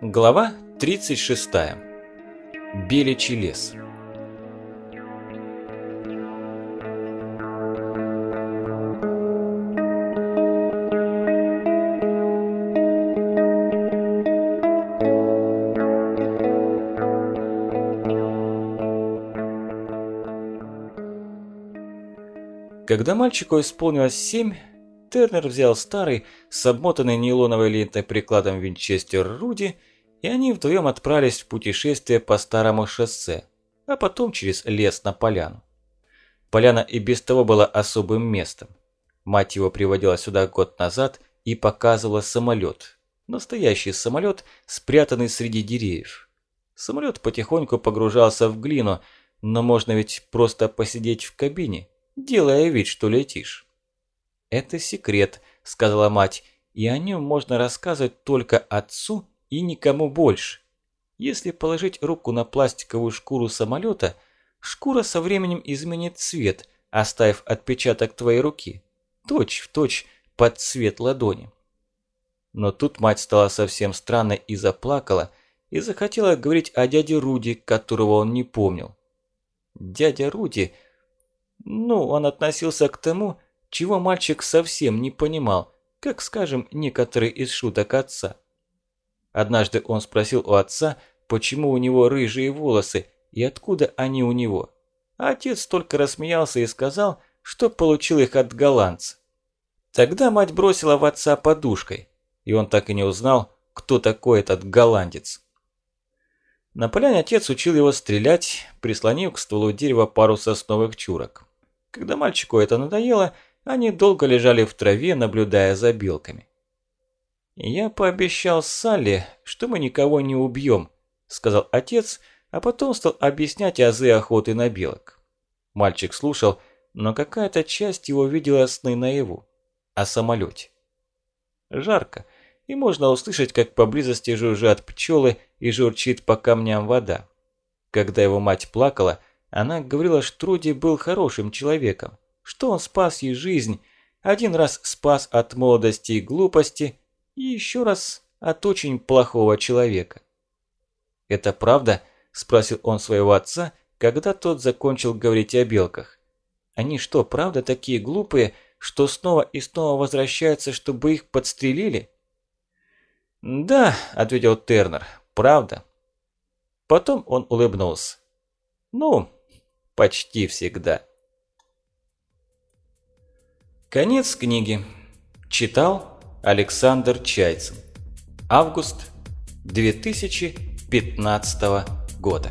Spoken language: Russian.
Глава 36. Беличий лес. Когда мальчику исполнилось семь, Тернер взял старый, с обмотанной нейлоновой лентой прикладом винчестер Руди, и они вдвоем отправились в путешествие по старому шоссе, а потом через лес на поляну. Поляна и без того была особым местом. Мать его приводила сюда год назад и показывала самолет. Настоящий самолет, спрятанный среди деревьев. Самолет потихоньку погружался в глину, но можно ведь просто посидеть в кабине, делая вид, что летишь. «Это секрет», – сказала мать, – «и о нем можно рассказывать только отцу и никому больше. Если положить руку на пластиковую шкуру самолета, шкура со временем изменит цвет, оставив отпечаток твоей руки, точь в точь под цвет ладони». Но тут мать стала совсем странной и заплакала, и захотела говорить о дяде Руди, которого он не помнил. Дядя Руди, ну, он относился к тому, чего мальчик совсем не понимал, как, скажем, некоторые из шуток отца. Однажды он спросил у отца, почему у него рыжие волосы и откуда они у него. А отец только рассмеялся и сказал, что получил их от голландца. Тогда мать бросила в отца подушкой, и он так и не узнал, кто такой этот голландец. На поляне отец учил его стрелять, прислонив к стволу дерева пару сосновых чурок. Когда мальчику это надоело, они долго лежали в траве, наблюдая за белками. «Я пообещал Салли, что мы никого не убьем», – сказал отец, а потом стал объяснять азы охоты на белок. Мальчик слушал, но какая-то часть его видела сны наяву. О самолете. Жарко, и можно услышать, как поблизости жужжат пчелы и журчит по камням вода. Когда его мать плакала, она говорила, что Труди был хорошим человеком, что он спас ей жизнь, один раз спас от молодости и глупости, и еще раз от очень плохого человека. «Это правда?» – спросил он своего отца, когда тот закончил говорить о белках. «Они что, правда такие глупые, что снова и снова возвращаются, чтобы их подстрелили?» «Да», – ответил Тернер, – «правда». Потом он улыбнулся. «Ну, почти всегда». Конец книги. Читал Александр Чайцин. Август 2015 года.